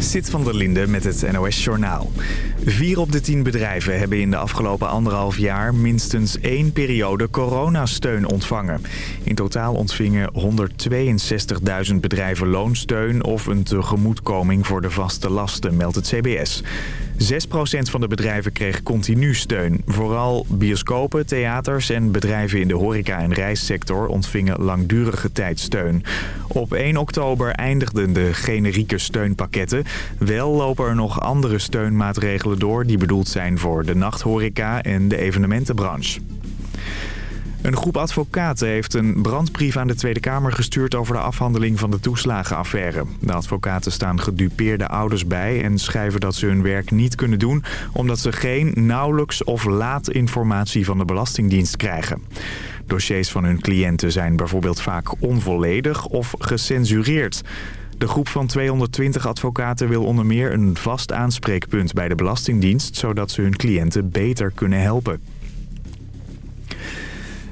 Zit van der Linde met het NOS-journaal. Vier op de tien bedrijven hebben in de afgelopen anderhalf jaar minstens één periode coronasteun ontvangen. In totaal ontvingen 162.000 bedrijven loonsteun of een tegemoetkoming voor de vaste lasten, meldt het CBS. 6% van de bedrijven kreeg continu steun. Vooral bioscopen, theaters en bedrijven in de horeca- en reissector ontvingen langdurige tijdsteun. Op 1 oktober eindigden de generieke steunpakketten. Wel lopen er nog andere steunmaatregelen door die bedoeld zijn voor de nachthoreca en de evenementenbranche. Een groep advocaten heeft een brandbrief aan de Tweede Kamer gestuurd over de afhandeling van de toeslagenaffaire. De advocaten staan gedupeerde ouders bij en schrijven dat ze hun werk niet kunnen doen... omdat ze geen, nauwelijks of laat informatie van de Belastingdienst krijgen. Dossiers van hun cliënten zijn bijvoorbeeld vaak onvolledig of gecensureerd. De groep van 220 advocaten wil onder meer een vast aanspreekpunt bij de Belastingdienst... zodat ze hun cliënten beter kunnen helpen.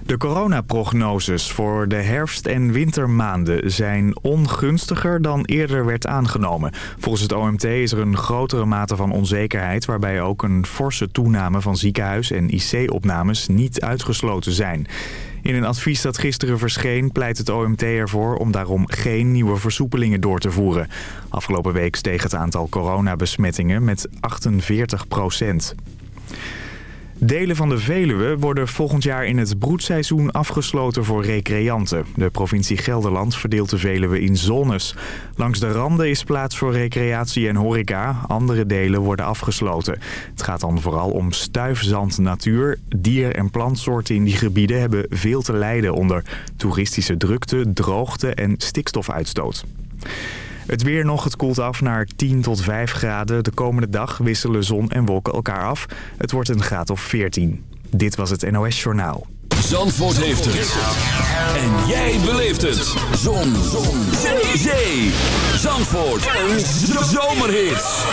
De coronaprognoses voor de herfst- en wintermaanden zijn ongunstiger dan eerder werd aangenomen. Volgens het OMT is er een grotere mate van onzekerheid... waarbij ook een forse toename van ziekenhuis- en IC-opnames niet uitgesloten zijn. In een advies dat gisteren verscheen pleit het OMT ervoor om daarom geen nieuwe versoepelingen door te voeren. Afgelopen week steeg het aantal coronabesmettingen met 48 procent. Delen van de Veluwe worden volgend jaar in het broedseizoen afgesloten voor recreanten. De provincie Gelderland verdeelt de Veluwe in zones. Langs de randen is plaats voor recreatie en horeca. Andere delen worden afgesloten. Het gaat dan vooral om stuifzand natuur. Dier- en plantsoorten in die gebieden hebben veel te lijden onder toeristische drukte, droogte en stikstofuitstoot. Het weer nog, het koelt af naar 10 tot 5 graden. De komende dag wisselen zon en wolken elkaar af. Het wordt een graad of 14. Dit was het NOS Journaal. Zandvoort heeft het. En jij beleeft het. Zon. zon. Zee. Zee. Zandvoort. Een zomerhit.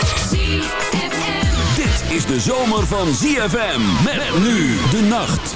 Dit is de zomer van ZFM. Met nu de nacht.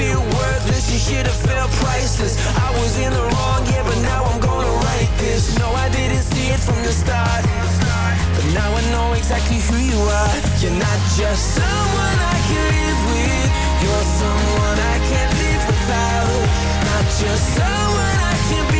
feel worthless, you should've felt priceless. I was in the wrong, yeah, but now I'm gonna write this. No, I didn't see it from the start. But now I know exactly who you are. You're not just someone I can live with. You're someone I can't live without. Not just someone I can be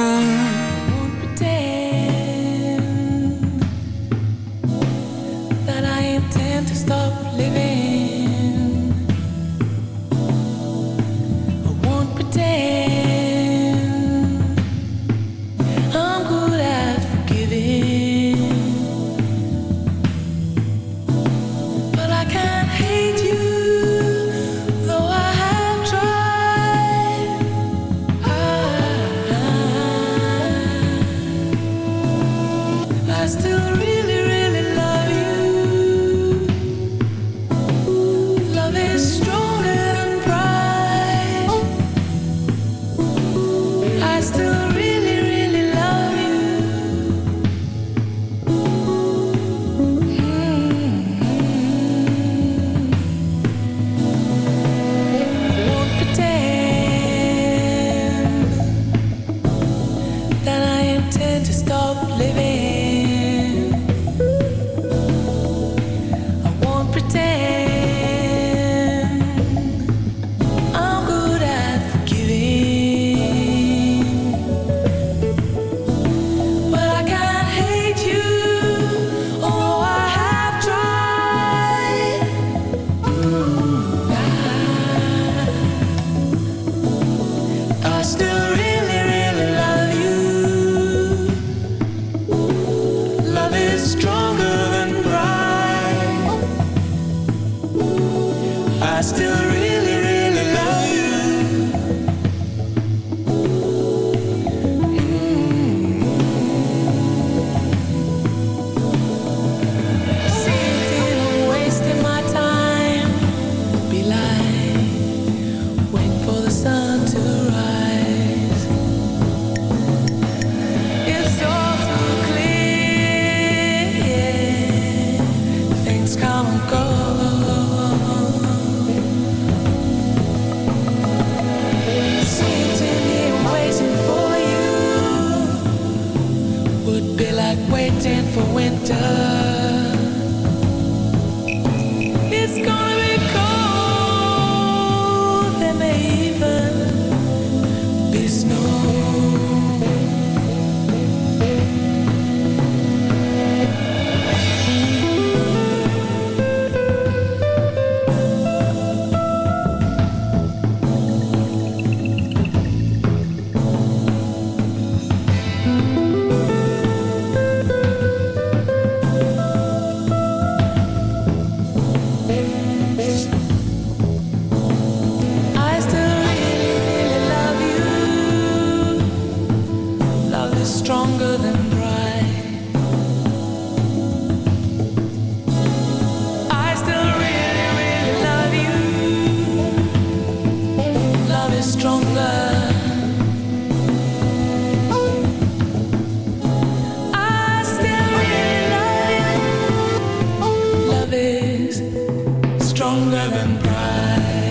bright.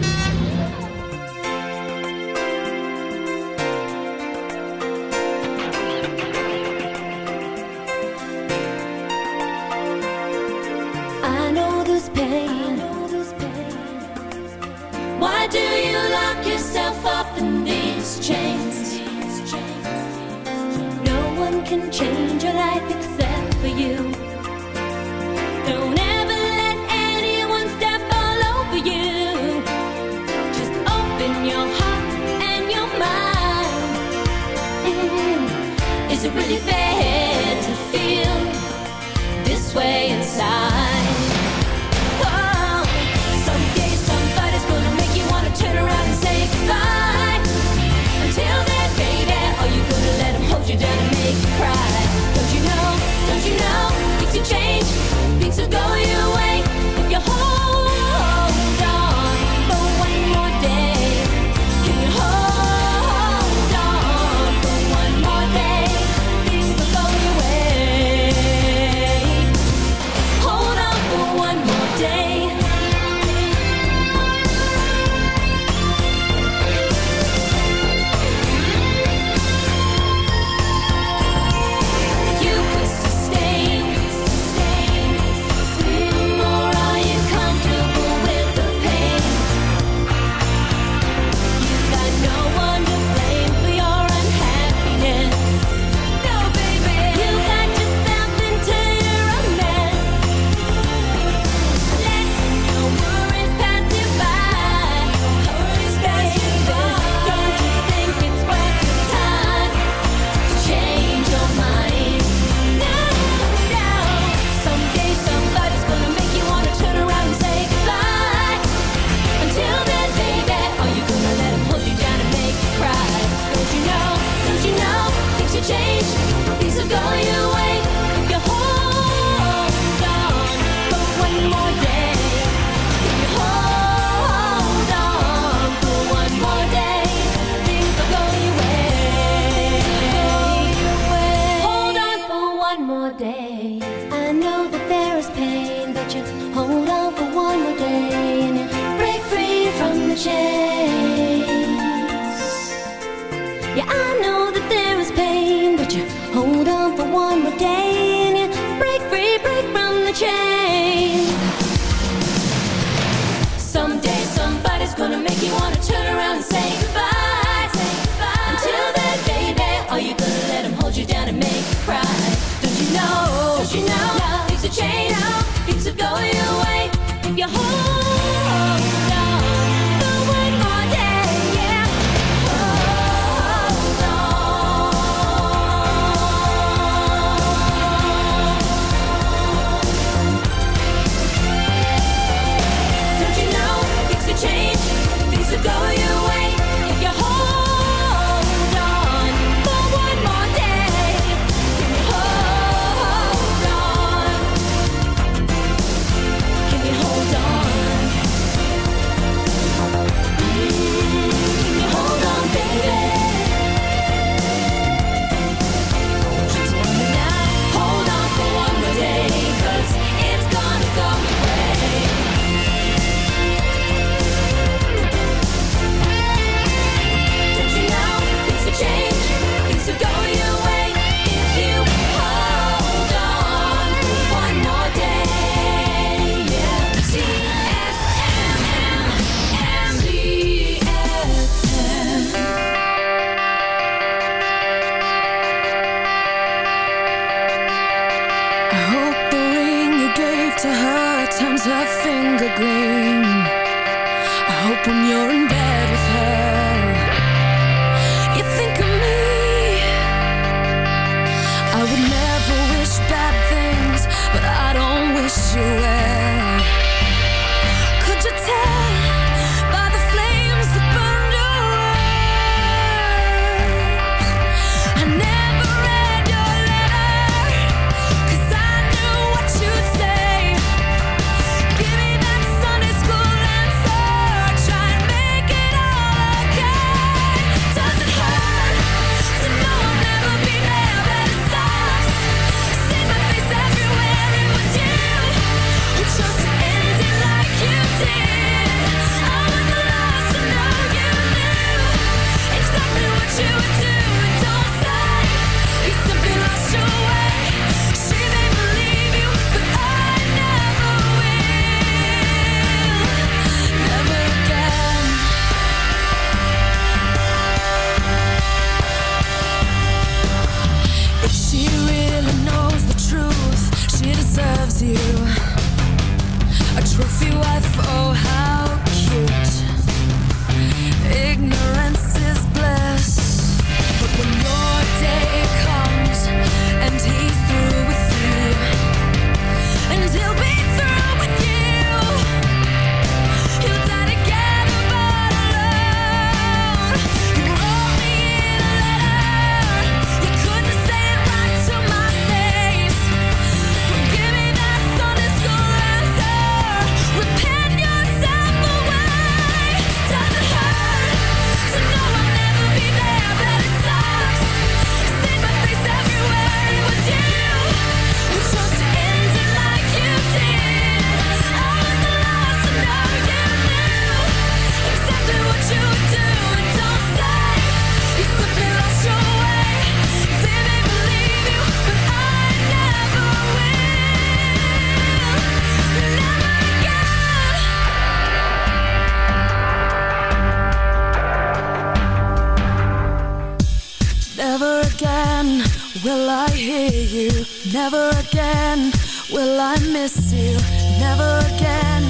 Will I hear you? Never again. Will I miss you? Never again.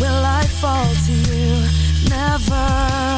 Will I fall to you? Never.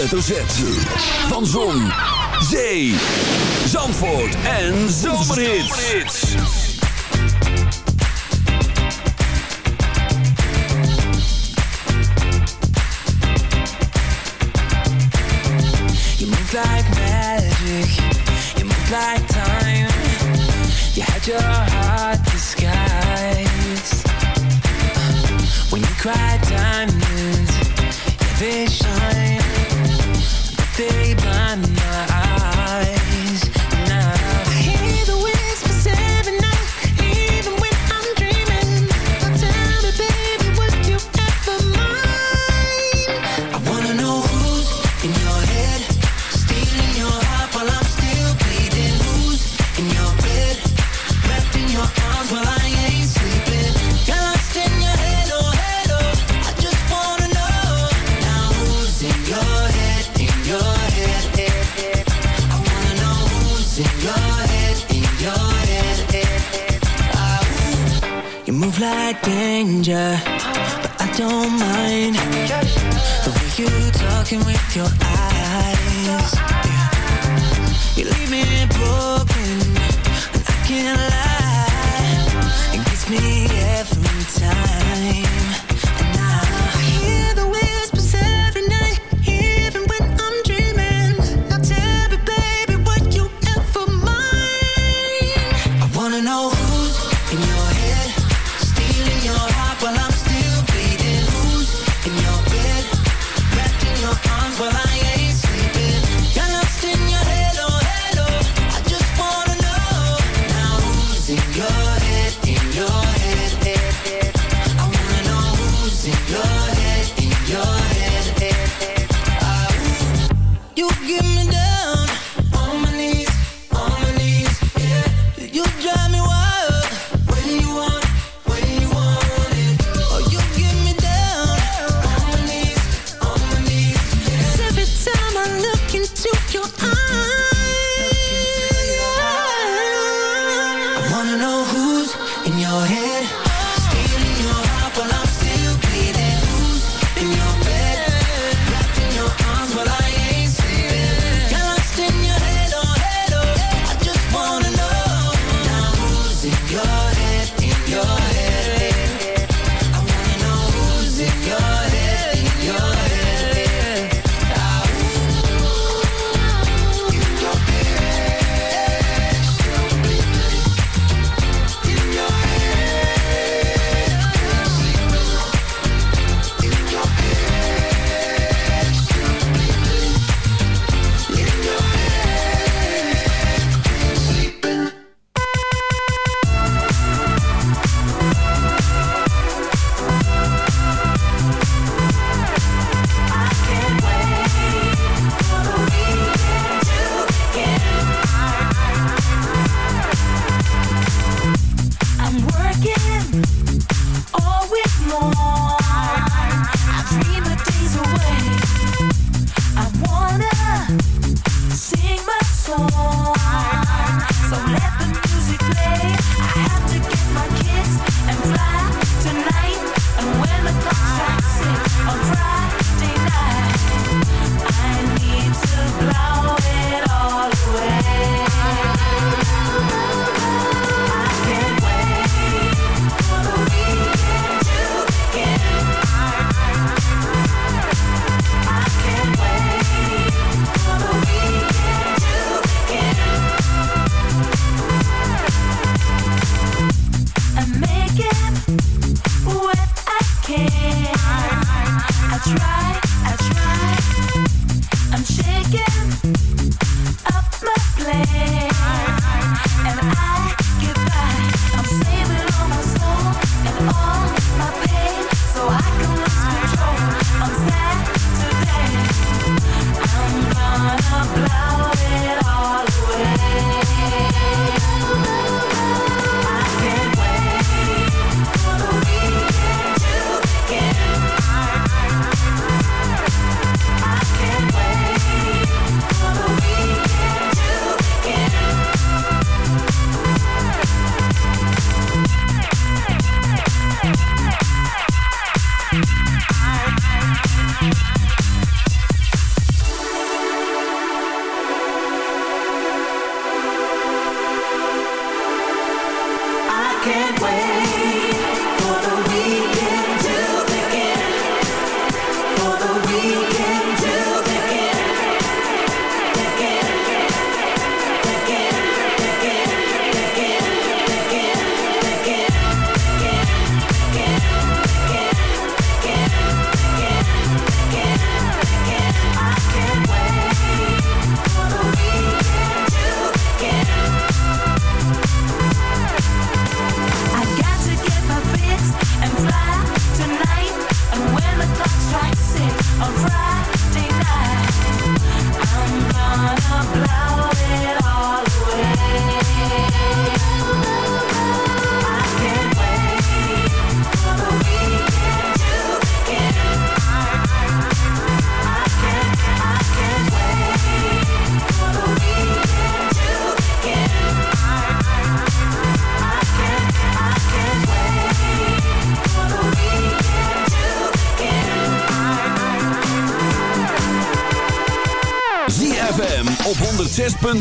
hoofdletter Z. Van Zon, Zee, Zandvoort en Zomerhits. You moet like magic, you moet like time. You had your heart disguised. When you cried, time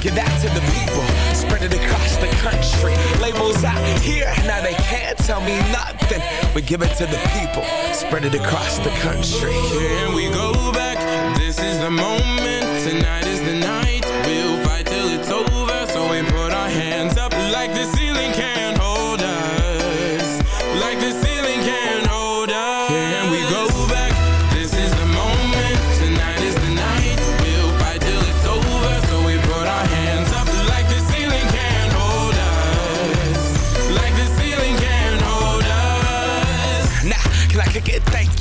give that to the people, spread it across the country. Labels out here, now they can't tell me nothing. We give it to the people, spread it across the country. Here we go back. This is the moment. Tonight is the night. We'll fight till it's over.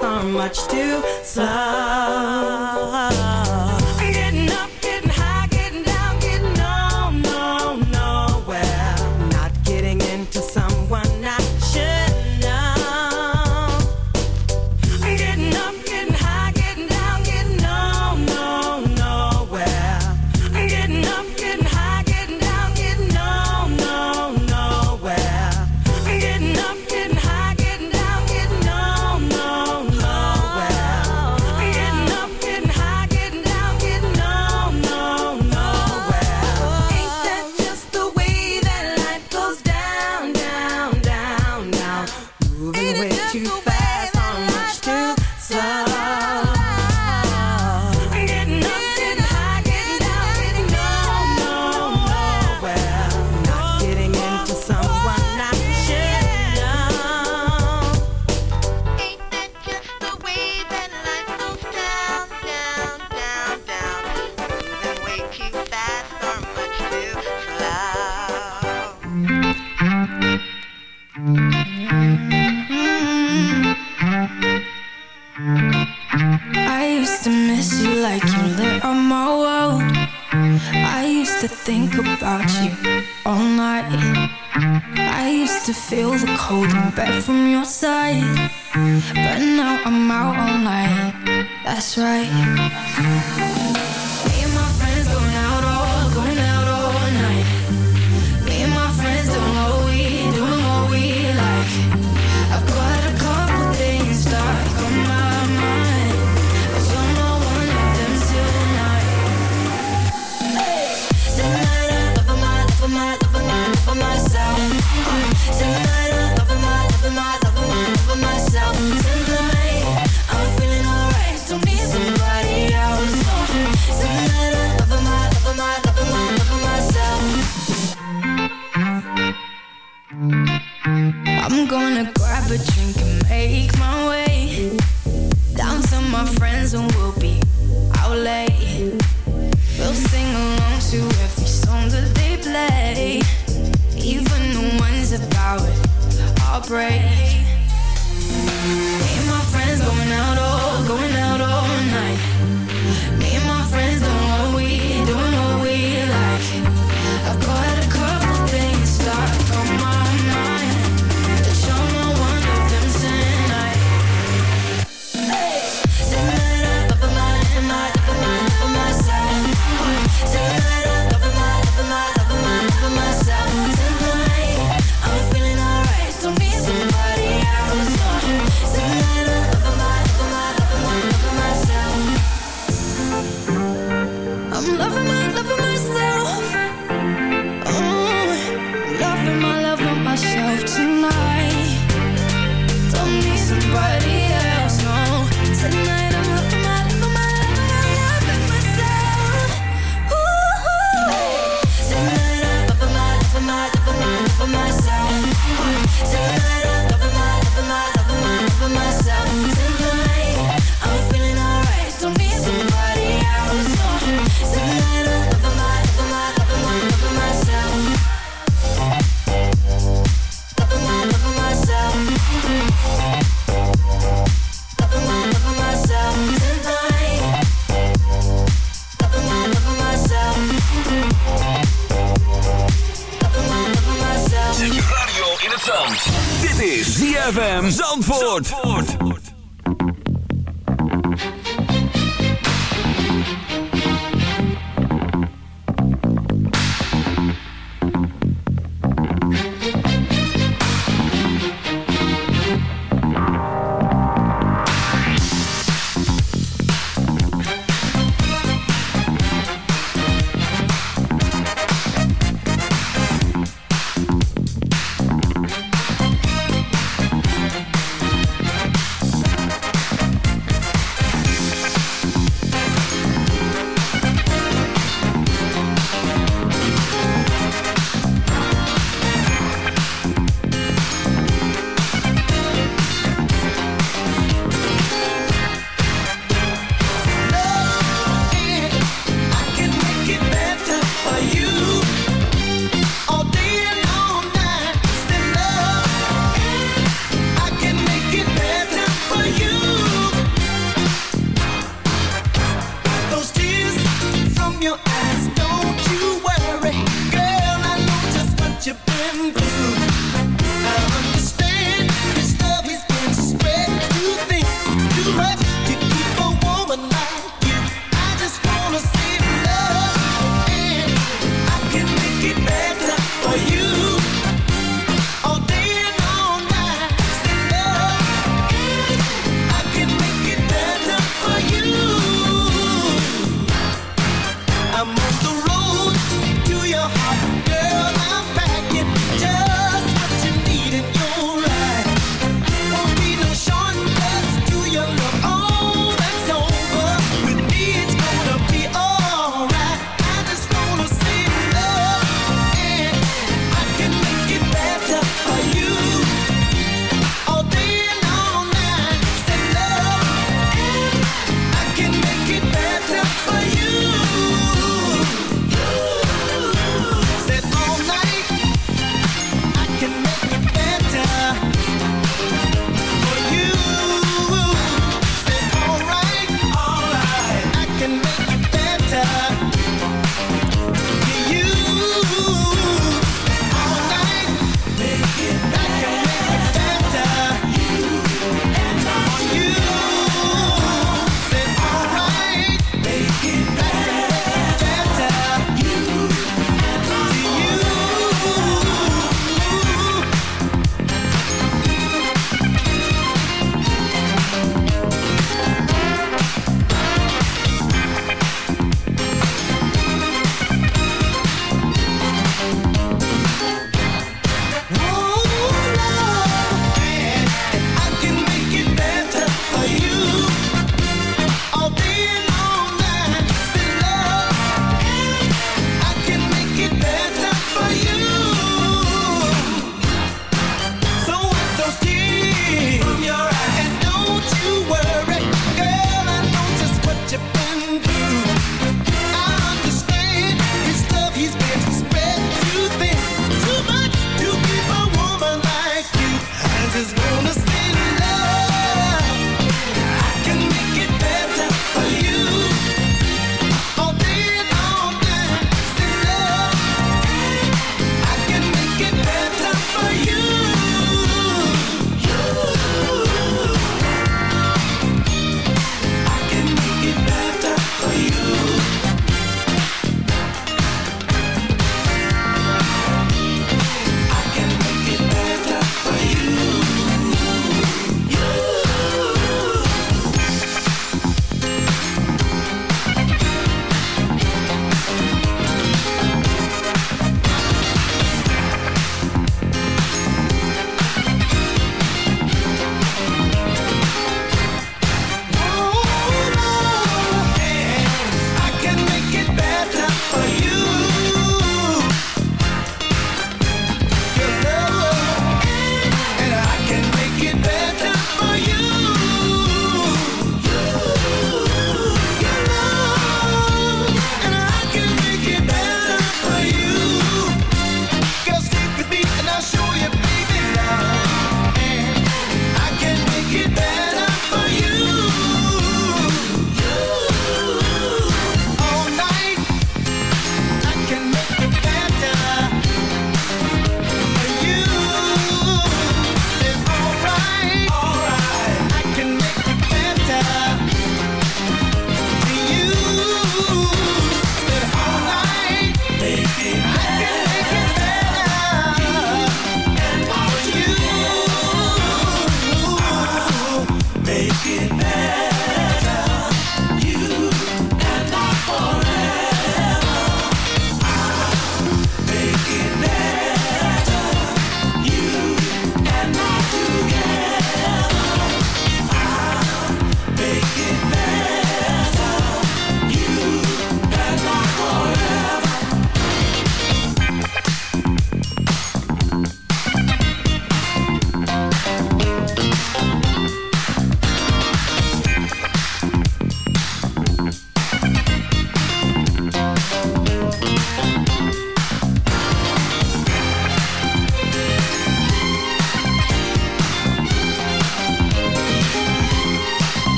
are much too slow.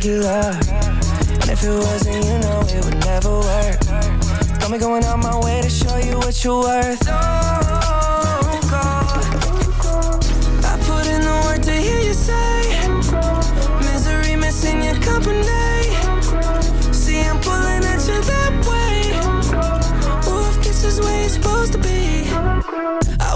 Regular. And if it wasn't, you know it would never work. Got me going out my way to show you what you're worth. Don't go. I put in the work to hear you say Misery missing your company See I'm pulling at you that way Oof, this is where you're supposed to be